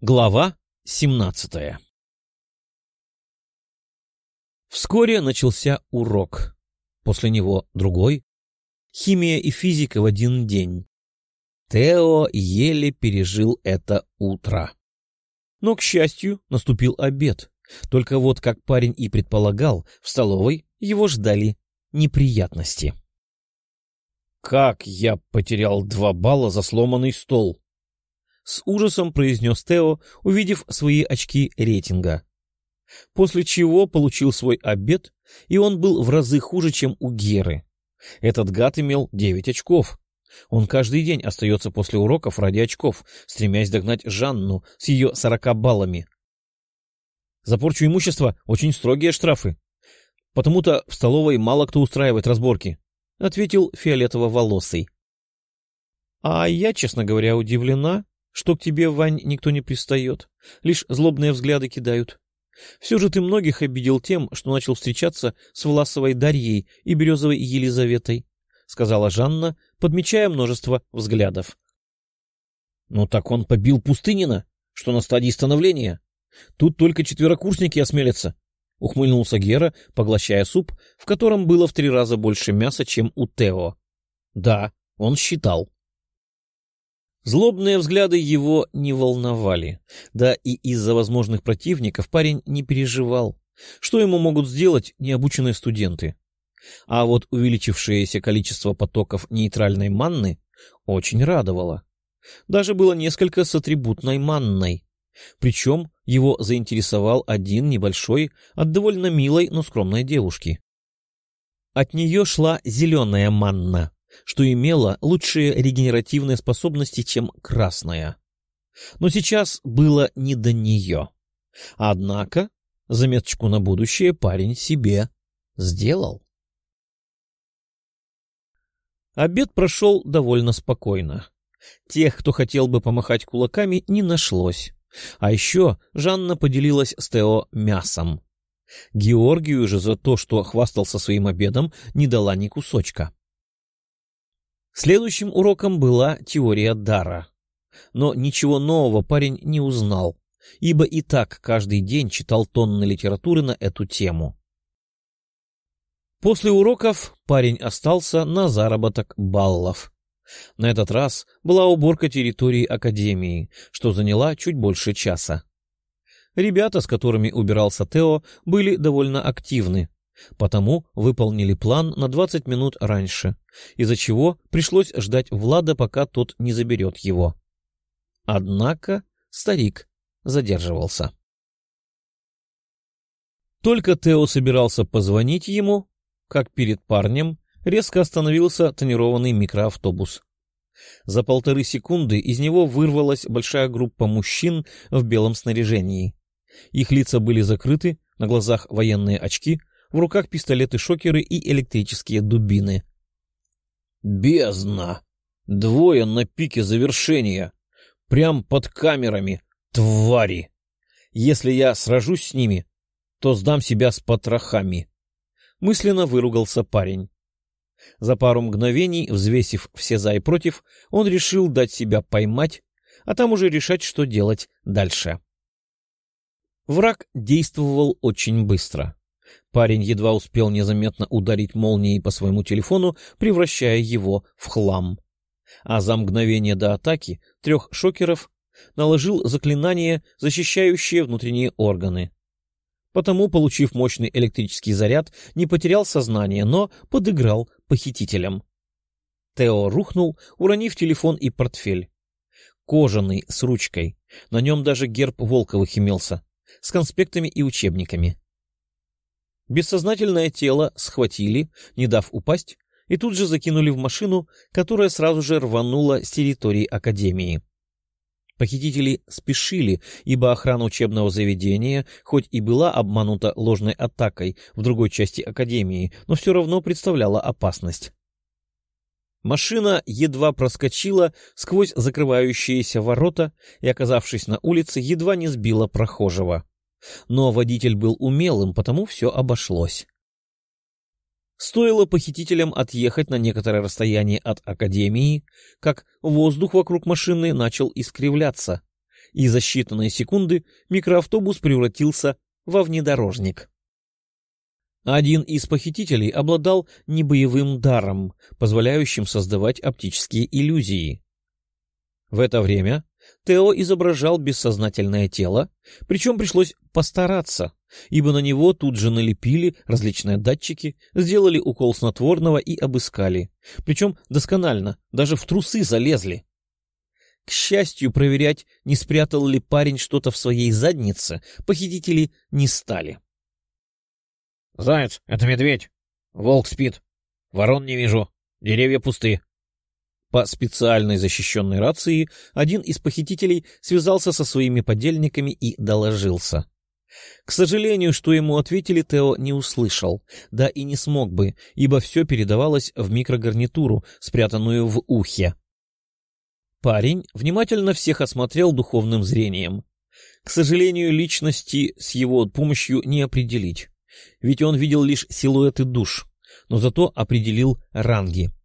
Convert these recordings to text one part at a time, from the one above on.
Глава 17 Вскоре начался урок. После него другой. Химия и физика в один день. Тео еле пережил это утро. Но, к счастью, наступил обед. Только вот, как парень и предполагал, в столовой его ждали неприятности. «Как я потерял два балла за сломанный стол!» С ужасом произнес Тео, увидев свои очки рейтинга. После чего получил свой обед, и он был в разы хуже, чем у Геры. Этот гад имел девять очков. Он каждый день остается после уроков ради очков, стремясь догнать Жанну с ее сорока баллами. За порчу имущества очень строгие штрафы. Потому-то в столовой мало кто устраивает разборки, — ответил фиолетово-волосый. — А я, честно говоря, удивлена, что к тебе, Вань, никто не пристает, лишь злобные взгляды кидают. Все же ты многих обидел тем, что начал встречаться с Власовой Дарьей и Березовой Елизаветой, — сказала Жанна, подмечая множество взглядов. — Ну так он побил Пустынина, что на стадии становления. Тут только четверокурсники осмелятся, — ухмыльнулся Гера, поглощая суп, в котором было в три раза больше мяса, чем у Тео. Да, он считал. Злобные взгляды его не волновали, да и из-за возможных противников парень не переживал, что ему могут сделать необученные студенты. А вот увеличившееся количество потоков нейтральной манны очень радовало. Даже было несколько с атрибутной манной. Причем его заинтересовал один небольшой от довольно милой, но скромной девушки. От нее шла зеленая манна, что имела лучшие регенеративные способности, чем красная. Но сейчас было не до нее. Однако заметочку на будущее парень себе сделал. Обед прошел довольно спокойно. Тех, кто хотел бы помахать кулаками, не нашлось. А еще Жанна поделилась с Тео мясом. Георгию же за то, что хвастался своим обедом, не дала ни кусочка. Следующим уроком была теория дара. Но ничего нового парень не узнал, ибо и так каждый день читал тонны литературы на эту тему. После уроков парень остался на заработок баллов. На этот раз была уборка территории Академии, что заняла чуть больше часа. Ребята, с которыми убирался Тео, были довольно активны, Потому выполнили план на 20 минут раньше, из-за чего пришлось ждать Влада, пока тот не заберет его. Однако старик задерживался. Только Тео собирался позвонить ему, как перед парнем резко остановился тонированный микроавтобус. За полторы секунды из него вырвалась большая группа мужчин в белом снаряжении. Их лица были закрыты, на глазах военные очки — в руках пистолеты-шокеры и электрические дубины. «Бездна! Двое на пике завершения! Прям под камерами! Твари! Если я сражусь с ними, то сдам себя с потрохами!» Мысленно выругался парень. За пару мгновений, взвесив все за и против, он решил дать себя поймать, а там уже решать, что делать дальше. Враг действовал очень быстро. Парень едва успел незаметно ударить молнией по своему телефону, превращая его в хлам. А за мгновение до атаки трех шокеров наложил заклинание, защищающее внутренние органы. Потому, получив мощный электрический заряд, не потерял сознание, но подыграл похитителям. Тео рухнул, уронив телефон и портфель. Кожаный, с ручкой. На нем даже герб Волковых имелся, с конспектами и учебниками. Бессознательное тело схватили, не дав упасть, и тут же закинули в машину, которая сразу же рванула с территории Академии. Похитители спешили, ибо охрана учебного заведения, хоть и была обманута ложной атакой в другой части Академии, но все равно представляла опасность. Машина едва проскочила сквозь закрывающиеся ворота и, оказавшись на улице, едва не сбила прохожего но водитель был умелым, потому все обошлось. Стоило похитителям отъехать на некоторое расстояние от Академии, как воздух вокруг машины начал искривляться, и за считанные секунды микроавтобус превратился во внедорожник. Один из похитителей обладал небоевым даром, позволяющим создавать оптические иллюзии. В это время Тео изображал бессознательное тело, причем пришлось постараться, ибо на него тут же налепили различные датчики, сделали укол снотворного и обыскали. Причем досконально, даже в трусы залезли. К счастью, проверять, не спрятал ли парень что-то в своей заднице, похитители не стали. — Заяц, это медведь. Волк спит. Ворон не вижу. Деревья пусты. По специальной защищенной рации один из похитителей связался со своими подельниками и доложился. К сожалению, что ему ответили, Тео не услышал, да и не смог бы, ибо все передавалось в микрогарнитуру, спрятанную в ухе. Парень внимательно всех осмотрел духовным зрением. К сожалению, личности с его помощью не определить, ведь он видел лишь силуэты душ, но зато определил ранги —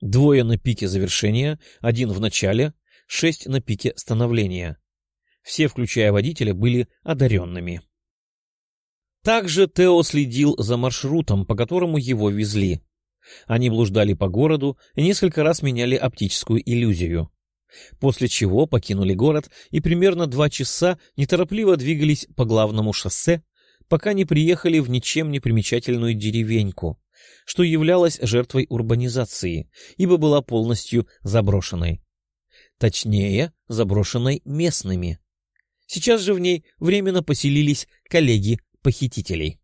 Двое на пике завершения, один в начале, шесть на пике становления. Все, включая водителя, были одаренными. Также Тео следил за маршрутом, по которому его везли. Они блуждали по городу и несколько раз меняли оптическую иллюзию. После чего покинули город и примерно два часа неторопливо двигались по главному шоссе, пока не приехали в ничем не примечательную деревеньку что являлась жертвой урбанизации, ибо была полностью заброшенной. Точнее, заброшенной местными. Сейчас же в ней временно поселились коллеги-похитителей.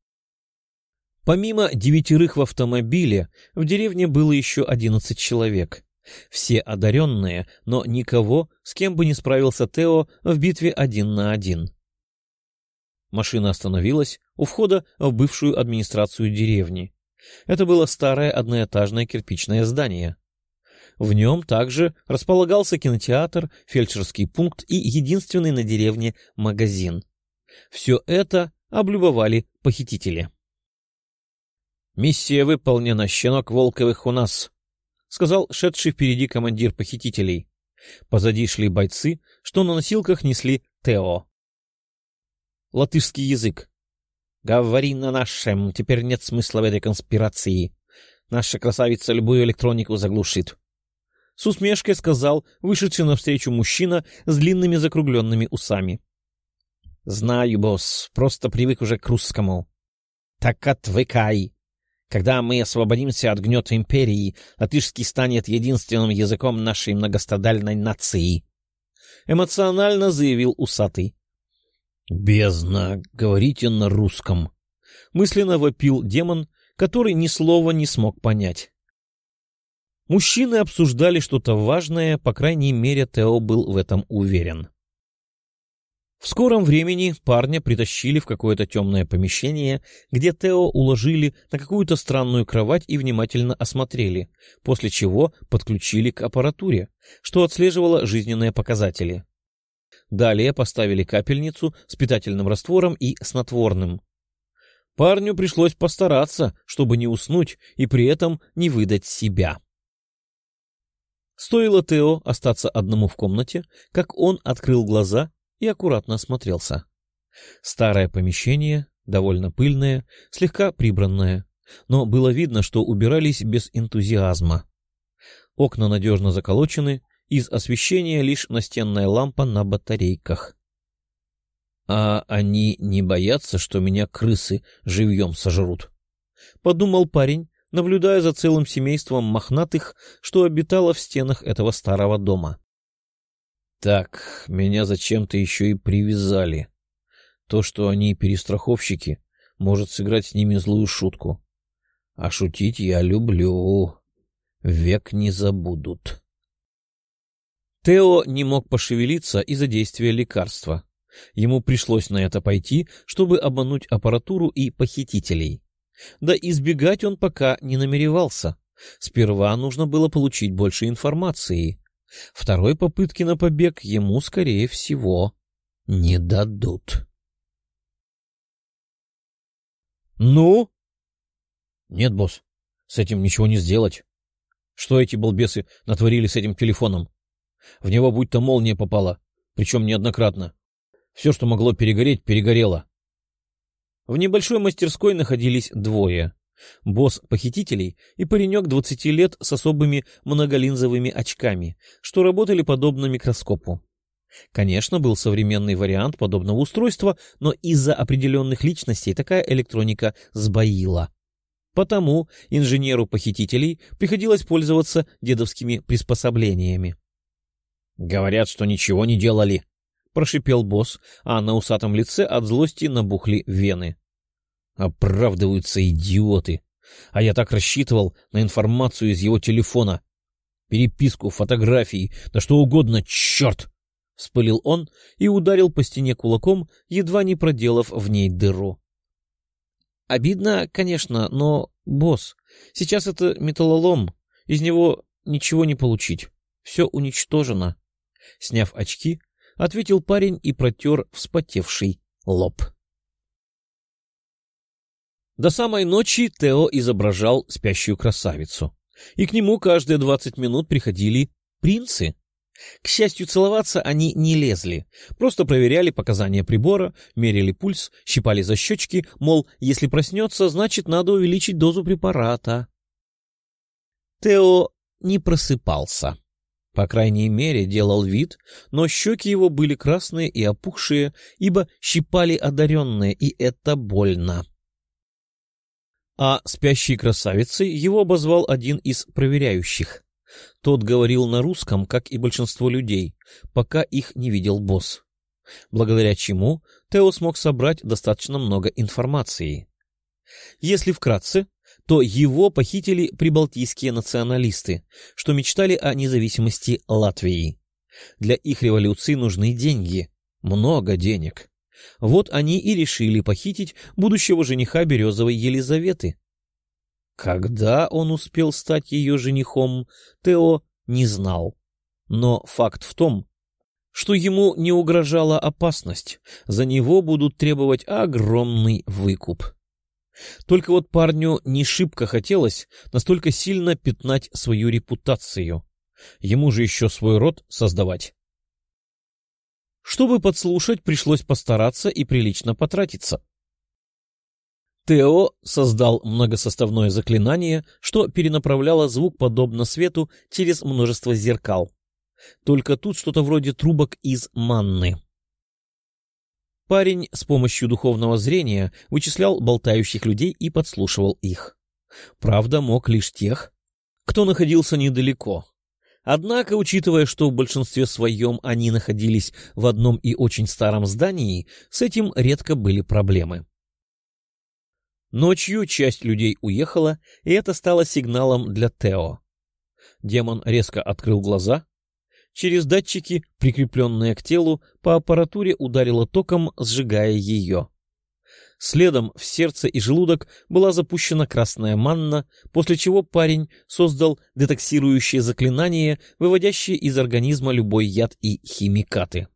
Помимо девятерых в автомобиле, в деревне было еще одиннадцать человек. Все одаренные, но никого, с кем бы не справился Тео в битве один на один. Машина остановилась у входа в бывшую администрацию деревни. Это было старое одноэтажное кирпичное здание. В нем также располагался кинотеатр, фельдшерский пункт и единственный на деревне магазин. Все это облюбовали похитители. «Миссия выполнена, щенок Волковых у нас», — сказал шедший впереди командир похитителей. Позади шли бойцы, что на носилках несли Тео. Латышский язык. Говори на нашем, теперь нет смысла в этой конспирации. Наша красавица любую электронику заглушит. С усмешкой сказал вышедший навстречу мужчина с длинными закругленными усами. — Знаю, босс, просто привык уже к русскому. — Так отвыкай. Когда мы освободимся от гнета империи, латышский станет единственным языком нашей многострадальной нации. Эмоционально заявил усатый. «Бездна, говорите на русском!» — мысленно вопил демон, который ни слова не смог понять. Мужчины обсуждали что-то важное, по крайней мере, Тео был в этом уверен. В скором времени парня притащили в какое-то темное помещение, где Тео уложили на какую-то странную кровать и внимательно осмотрели, после чего подключили к аппаратуре, что отслеживало жизненные показатели. Далее поставили капельницу с питательным раствором и снотворным. Парню пришлось постараться, чтобы не уснуть и при этом не выдать себя. Стоило Тео остаться одному в комнате, как он открыл глаза и аккуратно осмотрелся. Старое помещение, довольно пыльное, слегка прибранное, но было видно, что убирались без энтузиазма. Окна надежно заколочены, из освещения лишь настенная лампа на батарейках. — А они не боятся, что меня крысы живьем сожрут? — подумал парень, наблюдая за целым семейством мохнатых, что обитало в стенах этого старого дома. — Так, меня зачем-то еще и привязали. То, что они перестраховщики, может сыграть с ними злую шутку. А шутить я люблю. Век не забудут. Тео не мог пошевелиться из-за действия лекарства. Ему пришлось на это пойти, чтобы обмануть аппаратуру и похитителей. Да избегать он пока не намеревался. Сперва нужно было получить больше информации. Второй попытки на побег ему, скорее всего, не дадут. «Ну?» «Нет, босс, с этим ничего не сделать. Что эти балбесы натворили с этим телефоном? В него будто молния попала. причем неоднократно. Все, что могло перегореть, перегорело. В небольшой мастерской находились двое. Босс похитителей и паренек 20 лет с особыми многолинзовыми очками, что работали подобно микроскопу. Конечно, был современный вариант подобного устройства, но из-за определенных личностей такая электроника сбоила. Потому инженеру похитителей приходилось пользоваться дедовскими приспособлениями. «Говорят, что ничего не делали», — прошипел босс, а на усатом лице от злости набухли вены. «Оправдываются идиоты. А я так рассчитывал на информацию из его телефона. Переписку, фотографии, да что угодно, черт!» — вспылил он и ударил по стене кулаком, едва не проделав в ней дыру. Обидно, конечно, но, босс, сейчас это металлолом, из него ничего не получить. Все уничтожено. Сняв очки, ответил парень и протер вспотевший лоб. До самой ночи Тео изображал спящую красавицу, и к нему каждые двадцать минут приходили принцы. К счастью, целоваться они не лезли, просто проверяли показания прибора, мерили пульс, щипали за щечки, мол, если проснется, значит, надо увеличить дозу препарата. Тео не просыпался. По крайней мере, делал вид, но щеки его были красные и опухшие, ибо щипали одаренные, и это больно. А спящей красавицей его обозвал один из проверяющих. Тот говорил на русском, как и большинство людей, пока их не видел босс. Благодаря чему Тео смог собрать достаточно много информации. Если вкратце, то его похитили прибалтийские националисты, что мечтали о независимости Латвии. Для их революции нужны деньги, много денег. Вот они и решили похитить будущего жениха Березовой Елизаветы. Когда он успел стать ее женихом, Тео не знал. Но факт в том, что ему не угрожала опасность, за него будут требовать огромный выкуп. Только вот парню не шибко хотелось настолько сильно пятнать свою репутацию. Ему же еще свой род создавать. Чтобы подслушать, пришлось постараться и прилично потратиться. Тео создал многосоставное заклинание, что перенаправляло звук подобно свету через множество зеркал. Только тут что-то вроде трубок из манны. Парень с помощью духовного зрения вычислял болтающих людей и подслушивал их. Правда, мог лишь тех, кто находился недалеко. Однако, учитывая, что в большинстве своем они находились в одном и очень старом здании, с этим редко были проблемы. Ночью часть людей уехала, и это стало сигналом для Тео. Демон резко открыл глаза, Через датчики, прикрепленные к телу, по аппаратуре ударило током, сжигая ее. Следом в сердце и желудок была запущена красная манна, после чего парень создал детоксирующее заклинание, выводящее из организма любой яд и химикаты.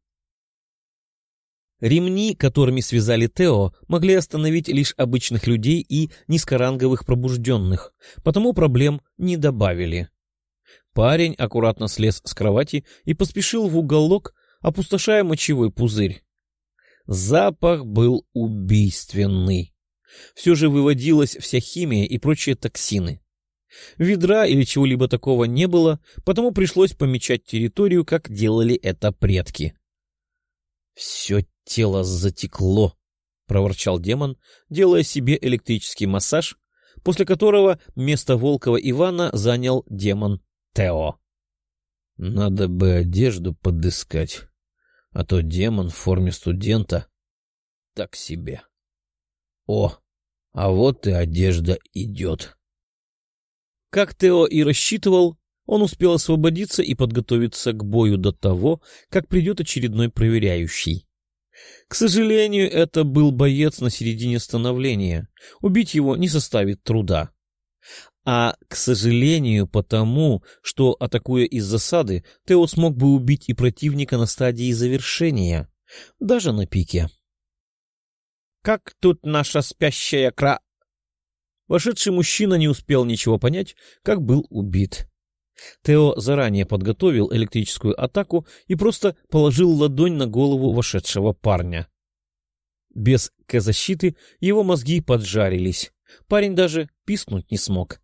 Ремни, которыми связали Тео, могли остановить лишь обычных людей и низкоранговых пробужденных, потому проблем не добавили. Парень аккуратно слез с кровати и поспешил в уголок, опустошая мочевой пузырь. Запах был убийственный. Все же выводилась вся химия и прочие токсины. Ведра или чего-либо такого не было, потому пришлось помечать территорию, как делали это предки. «Все тело затекло», — проворчал демон, делая себе электрический массаж, после которого место Волкова Ивана занял демон Тео. Надо бы одежду подыскать, а то демон в форме студента так себе. О, а вот и одежда идет. Как Тео и рассчитывал, он успел освободиться и подготовиться к бою до того, как придет очередной проверяющий. К сожалению, это был боец на середине становления. Убить его не составит труда а, к сожалению, потому, что, атакуя из засады, Тео смог бы убить и противника на стадии завершения, даже на пике. «Как тут наша спящая кра...» Вошедший мужчина не успел ничего понять, как был убит. Тео заранее подготовил электрическую атаку и просто положил ладонь на голову вошедшего парня. Без К-защиты его мозги поджарились. Парень даже пискнуть не смог.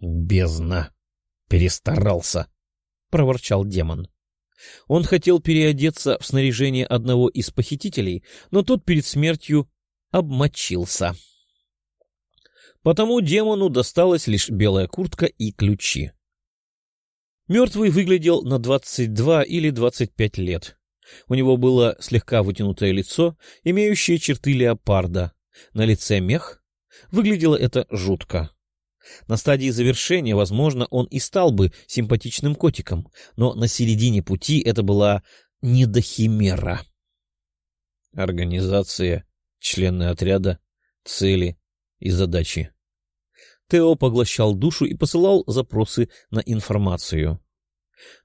«Бездна! Перестарался!» — проворчал демон. Он хотел переодеться в снаряжение одного из похитителей, но тот перед смертью обмочился. Потому демону досталась лишь белая куртка и ключи. Мертвый выглядел на 22 или 25 лет. У него было слегка вытянутое лицо, имеющее черты леопарда. На лице мех. Выглядело это жутко. На стадии завершения, возможно, он и стал бы симпатичным котиком, но на середине пути это была недохимера. Организация, члены отряда, цели и задачи. Тео поглощал душу и посылал запросы на информацию.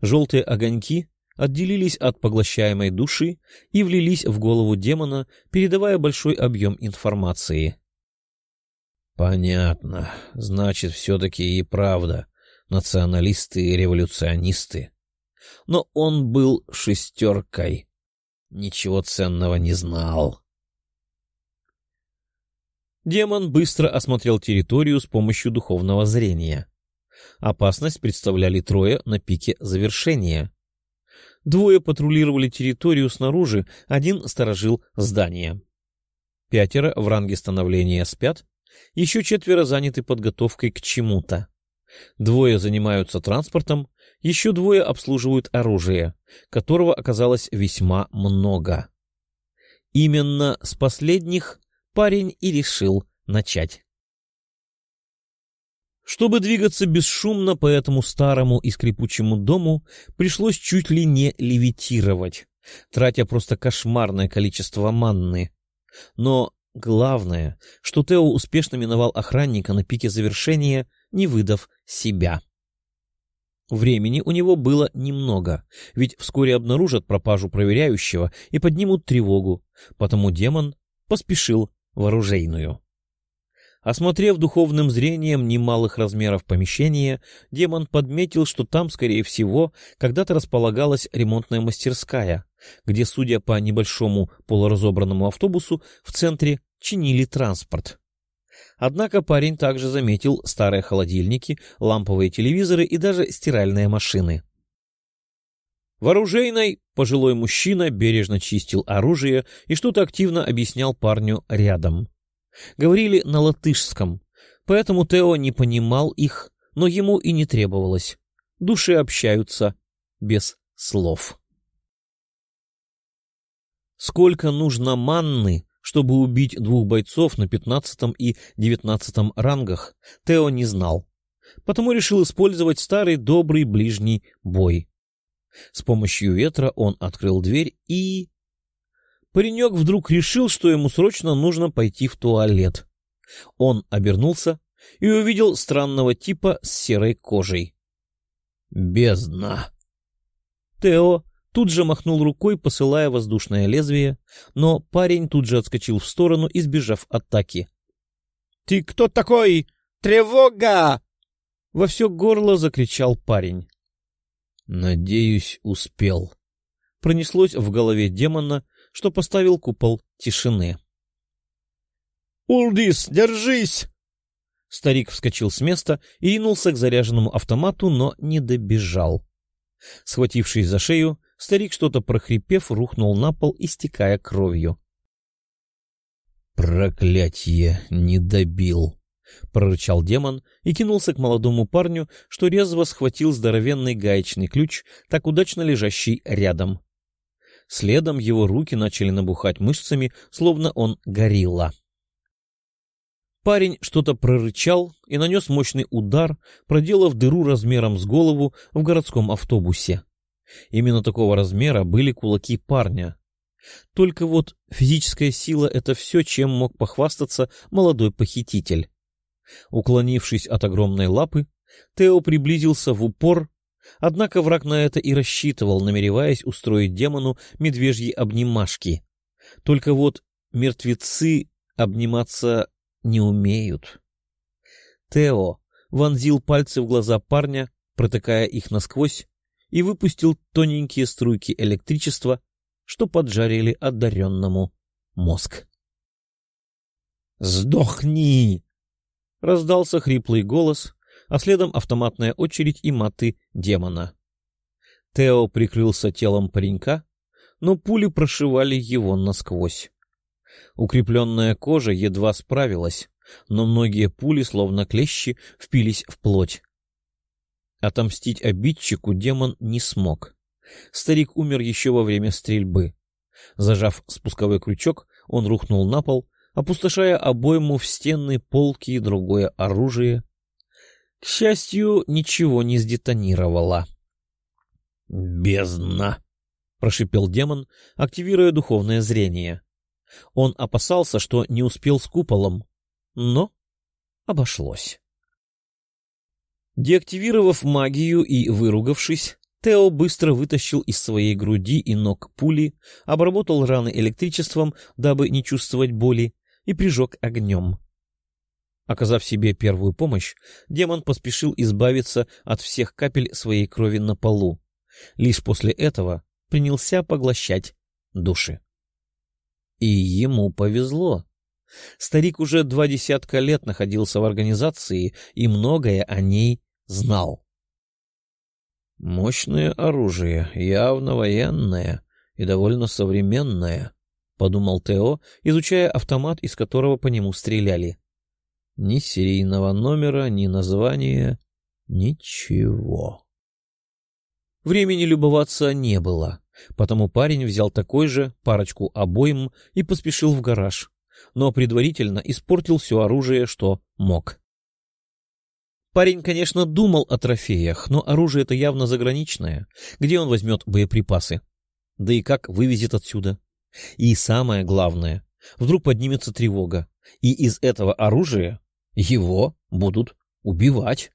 Желтые огоньки отделились от поглощаемой души и влились в голову демона, передавая большой объем информации. Понятно. Значит, все-таки и правда. Националисты и революционисты. Но он был шестеркой. Ничего ценного не знал. Демон быстро осмотрел территорию с помощью духовного зрения. Опасность представляли трое на пике завершения. Двое патрулировали территорию снаружи, один сторожил здание. Пятеро в ранге становления спят, еще четверо заняты подготовкой к чему-то. Двое занимаются транспортом, еще двое обслуживают оружие, которого оказалось весьма много. Именно с последних парень и решил начать. Чтобы двигаться бесшумно по этому старому и скрипучему дому, пришлось чуть ли не левитировать, тратя просто кошмарное количество манны. Но Главное, что Тео успешно миновал охранника на пике завершения, не выдав себя. Времени у него было немного, ведь вскоре обнаружат пропажу проверяющего и поднимут тревогу, потому демон поспешил в оружейную. Осмотрев духовным зрением немалых размеров помещения, демон подметил, что там, скорее всего, когда-то располагалась ремонтная мастерская, где, судя по небольшому полуразобранному автобусу, в центре чинили транспорт. Однако парень также заметил старые холодильники, ламповые телевизоры и даже стиральные машины. В оружейной пожилой мужчина бережно чистил оружие и что-то активно объяснял парню рядом. Говорили на латышском, поэтому Тео не понимал их, но ему и не требовалось. Души общаются без слов. Сколько нужно манны, чтобы убить двух бойцов на пятнадцатом и девятнадцатом рангах, Тео не знал, потому решил использовать старый добрый ближний бой. С помощью ветра он открыл дверь и... Паренек вдруг решил, что ему срочно нужно пойти в туалет. Он обернулся и увидел странного типа с серой кожей. «Бездна!» Тео тут же махнул рукой, посылая воздушное лезвие, но парень тут же отскочил в сторону, избежав атаки. — Ты кто такой? Тревога! — во все горло закричал парень. — Надеюсь, успел. Пронеслось в голове демона, что поставил купол тишины. — Улдис, держись! Старик вскочил с места и ринулся к заряженному автомату, но не добежал. Схватившись за шею, старик, что-то прохрипев, рухнул на пол, истекая кровью. «Проклятье! Не добил!» — прорычал демон и кинулся к молодому парню, что резво схватил здоровенный гаечный ключ, так удачно лежащий рядом. Следом его руки начали набухать мышцами, словно он горилла. Парень что-то прорычал и нанес мощный удар, проделав дыру размером с голову в городском автобусе. Именно такого размера были кулаки парня. Только вот физическая сила — это все, чем мог похвастаться молодой похититель. Уклонившись от огромной лапы, Тео приблизился в упор, однако враг на это и рассчитывал, намереваясь устроить демону медвежьи обнимашки. Только вот мертвецы обниматься не умеют. Тео вонзил пальцы в глаза парня, протыкая их насквозь, и выпустил тоненькие струйки электричества, что поджарили одаренному мозг. «Сдохни!» — раздался хриплый голос, а следом автоматная очередь и маты демона. Тео прикрылся телом паренька, но пули прошивали его насквозь. Укрепленная кожа едва справилась, но многие пули, словно клещи, впились в плоть. Отомстить обидчику демон не смог. Старик умер еще во время стрельбы. Зажав спусковой крючок, он рухнул на пол, опустошая обойму в стены, полки и другое оружие. К счастью, ничего не сдетонировало. «Бездна!» — прошипел демон, активируя духовное зрение. Он опасался, что не успел с куполом, но обошлось. Деактивировав магию и выругавшись, Тео быстро вытащил из своей груди и ног пули, обработал раны электричеством, дабы не чувствовать боли, и прижег огнем. Оказав себе первую помощь, демон поспешил избавиться от всех капель своей крови на полу. Лишь после этого принялся поглощать души. И ему повезло. Старик уже два десятка лет находился в организации и многое о ней знал. «Мощное оружие, явно военное и довольно современное», — подумал Тео, изучая автомат, из которого по нему стреляли. «Ни серийного номера, ни названия, ничего». Времени любоваться не было, потому парень взял такой же, парочку обоим и поспешил в гараж, но предварительно испортил все оружие, что мог. Парень, конечно, думал о трофеях, но оружие это явно заграничное. Где он возьмет боеприпасы? Да и как вывезет отсюда? И самое главное, вдруг поднимется тревога, и из этого оружия его будут убивать.